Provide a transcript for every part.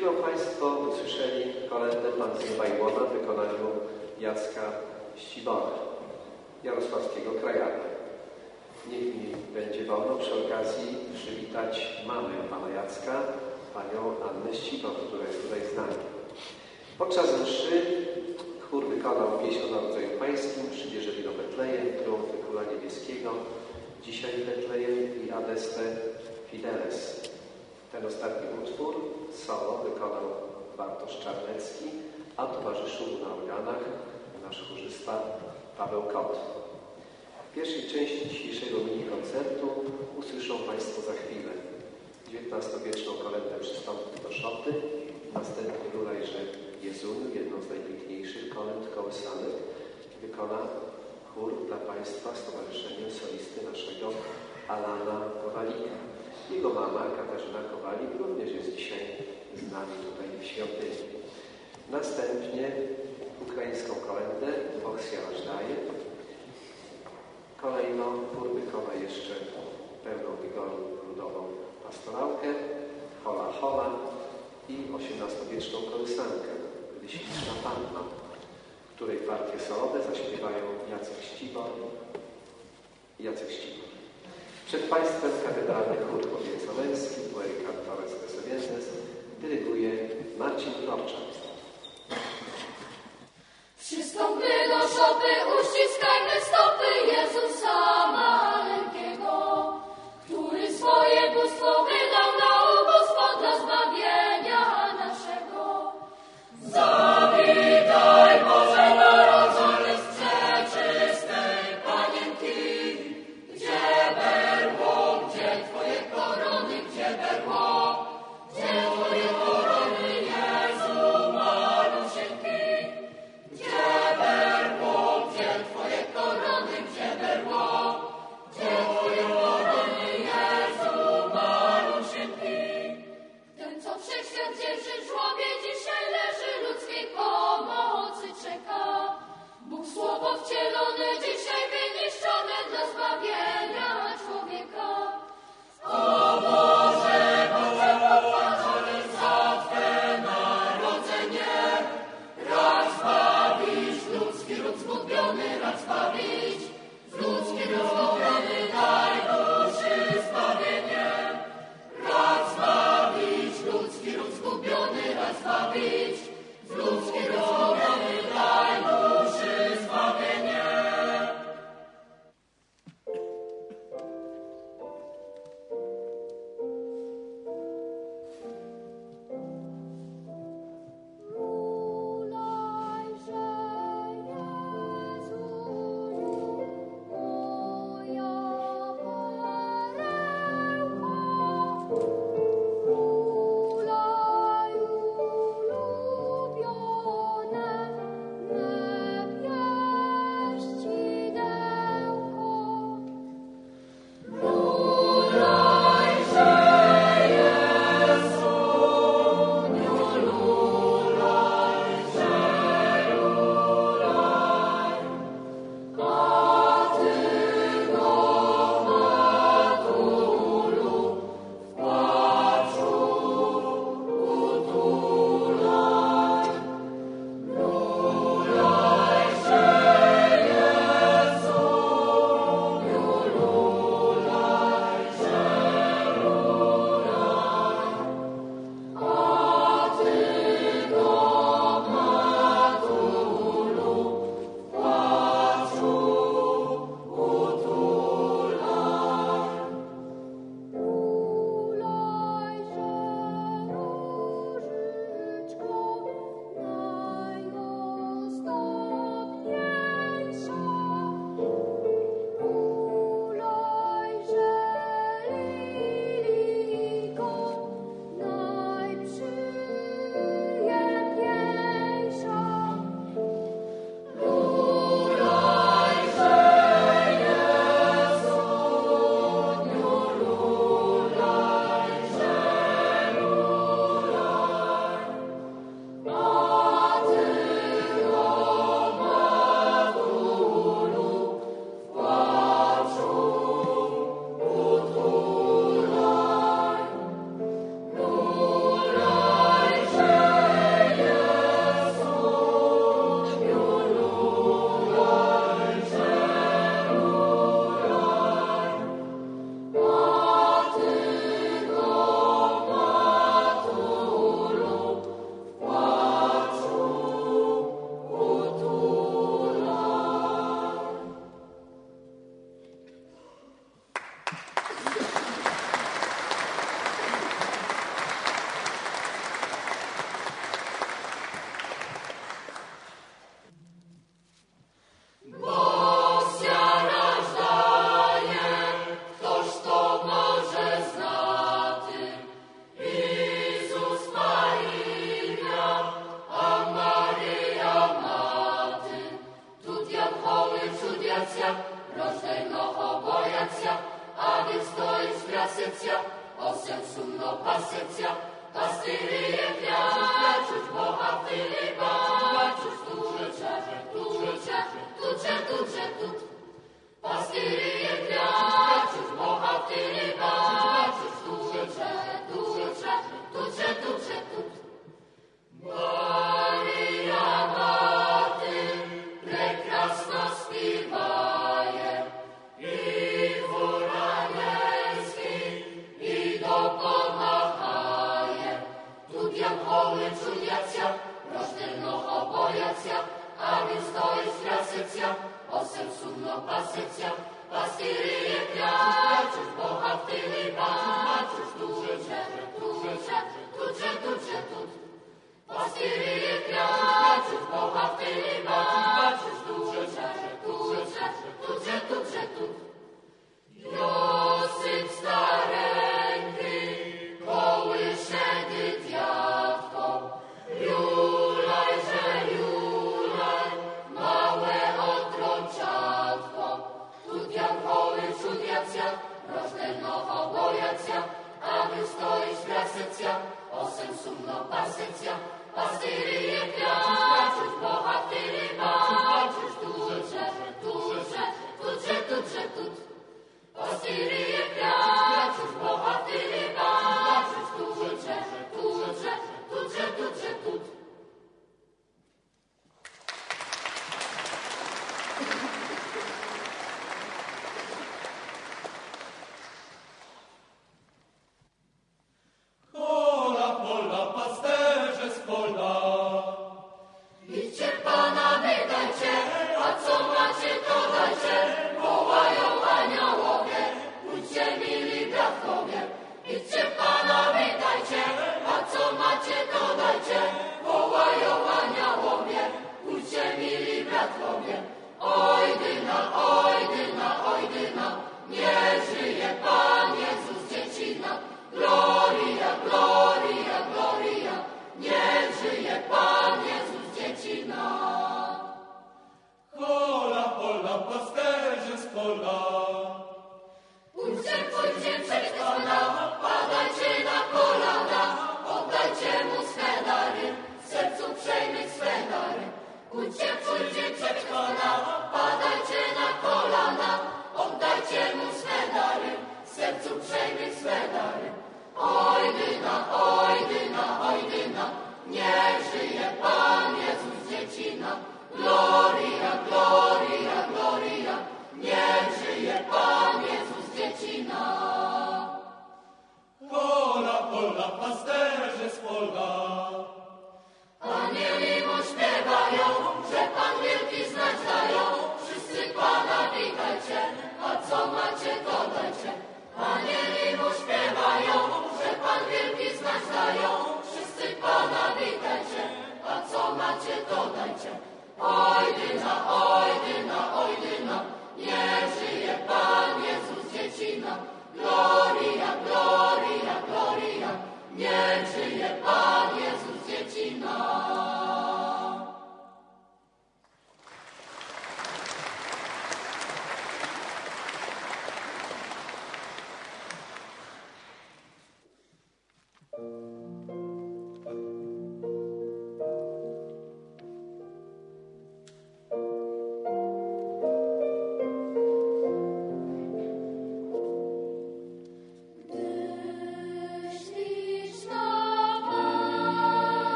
chwilą Państwo usłyszeli kolędę Pan z Nieba i Łona w wykonaniu Jacka Ścibora, jarosławskiego krajana. Niech mi będzie wolno przy okazji przywitać mamę Pana Jacka, Panią Annę Ścibor, która jest tutaj z nami. Podczas mszy chór wykonał pieśń o Narodzeniu Pańskim, przybierzeli do Betlejem, triumfy Króla Niebieskiego, dzisiaj Betlejem i Adeste Fideles. Ten ostatni utwór solo wykonał Bartosz Czarnecki, a towarzyszył na organach nasz chórzysta Paweł Kot. W pierwszej części dzisiejszego mini-koncertu usłyszą Państwo za chwilę XIX-wieczną kolędę przystąpił do szoty, następnie Lulejże Jezuniu, jedną z najpiękniejszych kolęd kołysanych, wykona chór dla Państwa Stowarzyszeniem Solisty naszego Alana Kowalika. Jego mama Katarzyna Kowalik również jest dzisiaj z nami tutaj w świątyni. Następnie ukraińską kolędę Boksja Ażdaje. Kolejno chór wykona jeszcze pełną wigoru ludową pastorałkę, hola hola i XVIII-wieczną kołysankę, gdy śliczna panna, której partie solowe zaśpiewają Jacek Ścibor Jacek Ścibor. Przed Państwem katedralny chór kobieco-męski Gueri Cantores Resovienzes dyryguje Marcin Norczak. Przystąpmy do szopy, uściskajmy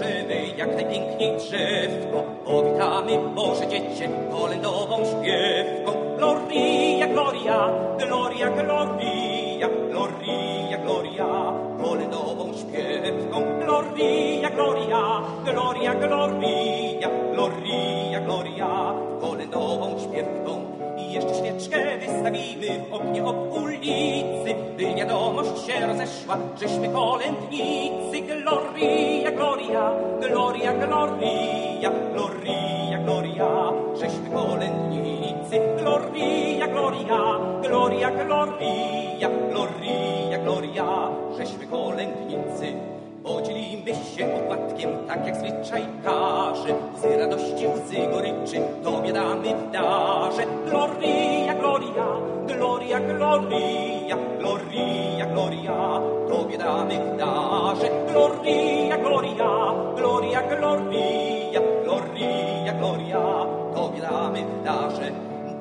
Bożyny, jak najpiękniej drzewko, powitamy Boże dziecię kolędową śpiewką. Gloria, gloria, gloria, gloria, gloria, gloria, kolędową śpiewką. Gloria, gloria, gloria, gloria, w oknie od ulicy, by wiadomość się rozeszła, żeśmy kolędnicy. Gloria, gloria, gloria, gloria, gloria, gloria, żeśmy kolędnicy. Gloria, gloria, gloria, gloria, gloria, gloria, żeśmy kolędnicy. Podzielimy się opłatkiem, tak jak zwyczaj każe. Z radości łzy goryczy, Tobie damy w darze. Gloria, gloria, gloria, gloria, gloria, gloria, w darze. Gloria, gloria, gloria, gloria, gloria, gloria, Tobie damy w darze.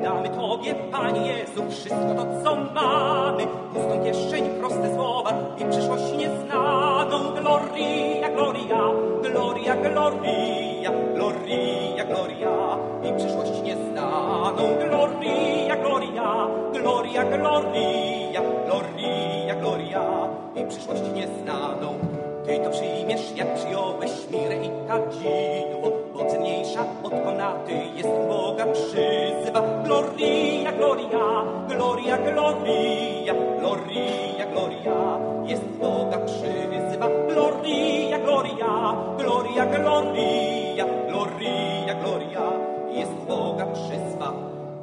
Damy Tobie, Panie Jezu, wszystko to, co mamy. Pustą kieszeń, proste słowa i przyszłość nieznaną. Gloria, gloria, gloria, gloria, gloria, gloria i przyszłość nieznaną. Gloria, gloria, gloria, gloria, gloria, gloria i przyszłość nieznaną. Ty to przyjmiesz, jak przyjąłeś mirę i kadzidło, cenniejsza od komnaty jest Boga przyzywa. Gloria, gloria, gloria, gloria, gloria, gloria, jest Boga przyzywa. Gloria, gloria, gloria, gloria, gloria, gloria, jest Boga przyzwa.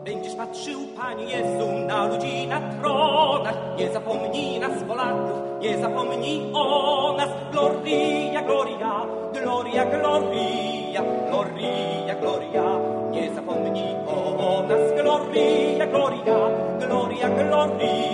Będziesz patrzył, Panie Jezu, na ludzi na tronach. Nie zapomnij nas, Polaków, nie zapomnij o nas. Gloria, gloria, gloria, gloria, gloria, gloria. Nie zapomnij o nas. Gloria, gloria, gloria, gloria, gloria,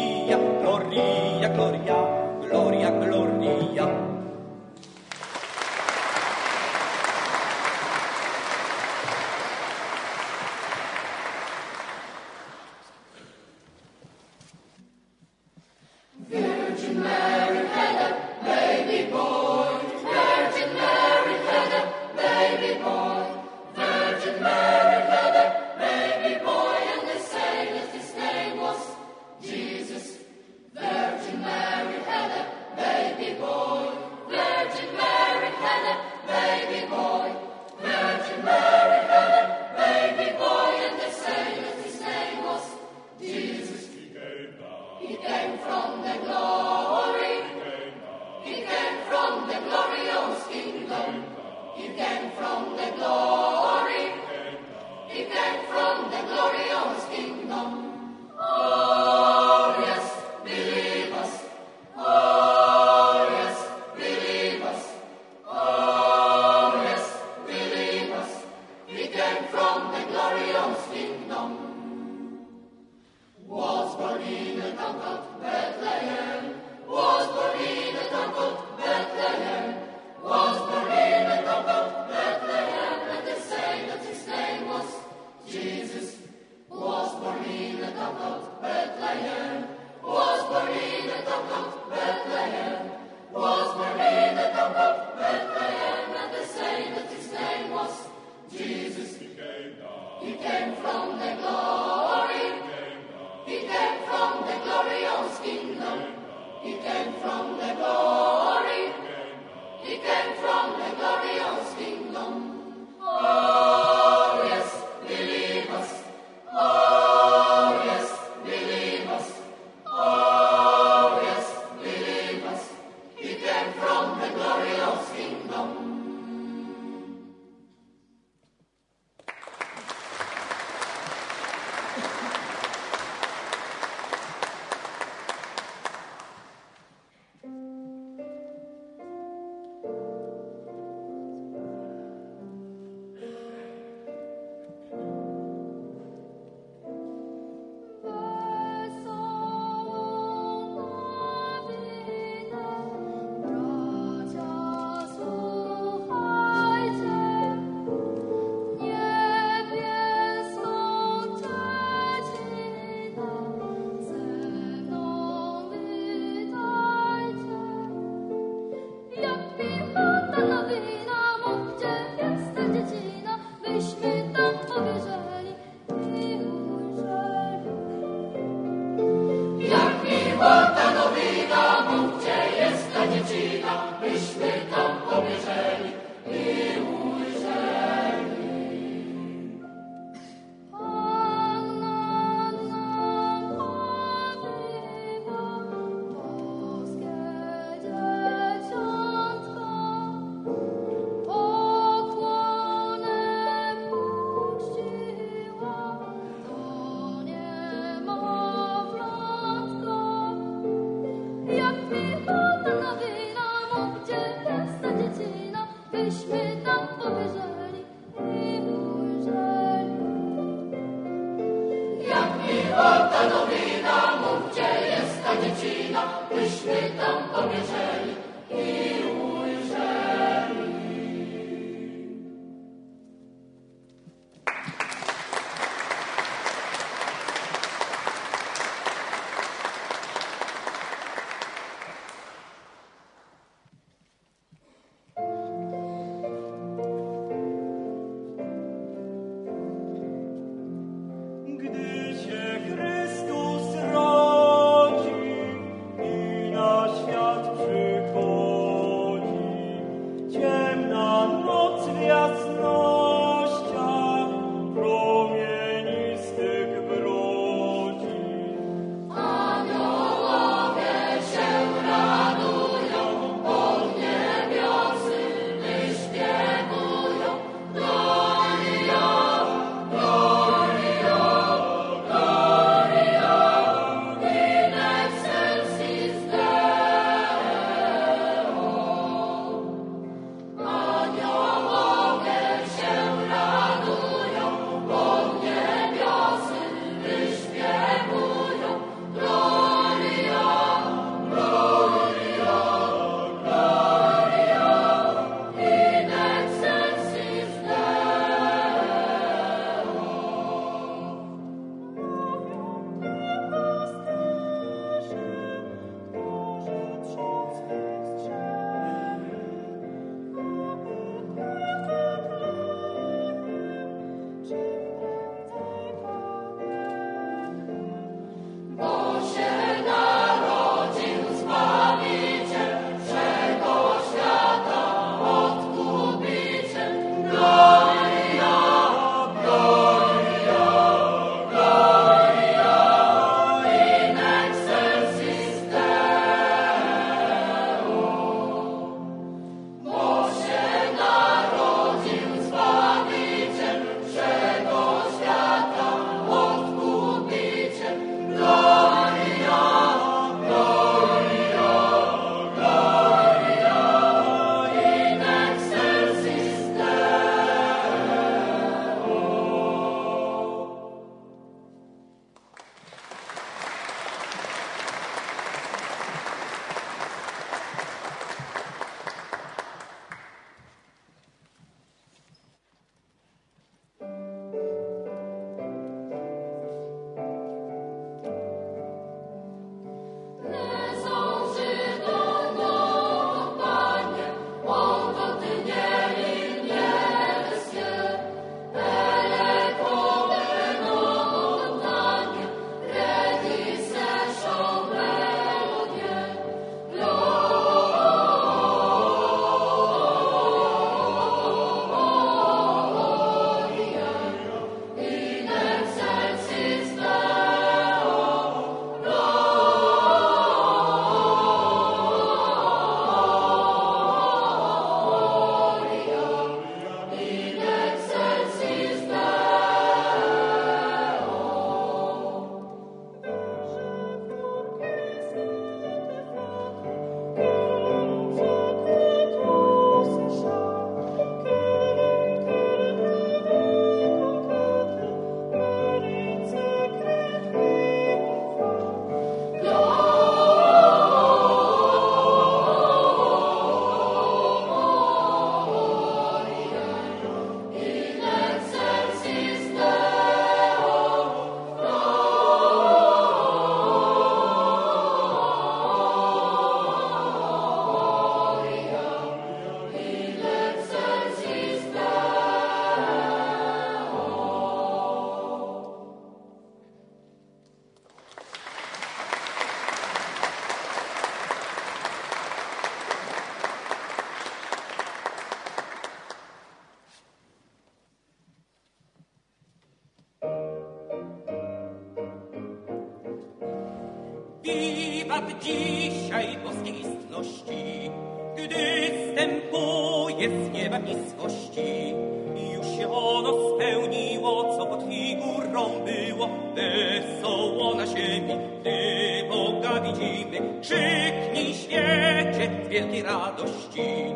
ziemi, gdy Boga widzimy. Krzyknij świecie wielkiej radości.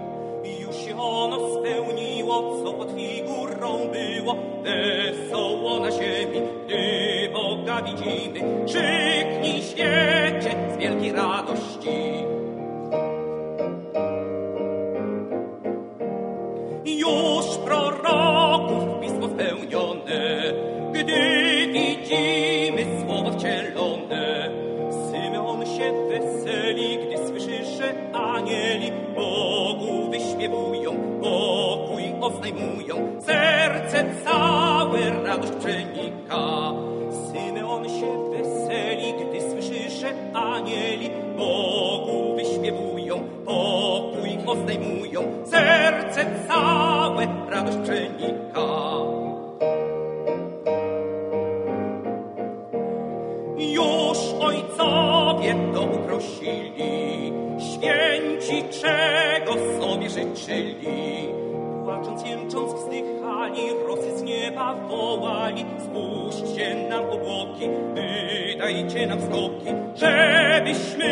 Już się ono spełniło, co pod figurą było, wesoło na ziemi, gdy Boga widzimy. Krzyknij świecie z wielkiej radości. Oznajmują. Serce całe radość przenika. Symeon się weseli, gdy słyszy, że anieli Bogu wyśpiewują, pokój oznajmują. Serce całe radość przenika. Już ojcowie to uprosili, święci czego sobie życzyli. Płacząc, jęcząc, wzdychali, rosy z nieba wołali. Spójrzcie nam obłoki, wydajcie nam skoki, żebyśmy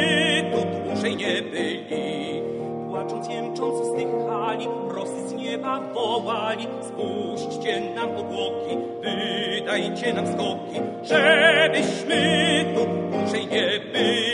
tu dłużej nie byli. Płacząc, jęcząc, wzdychali, rosy z nieba wołali. Spuśćcie nam obłoki, wydajcie nam skoki, żebyśmy tu dłużej nie byli.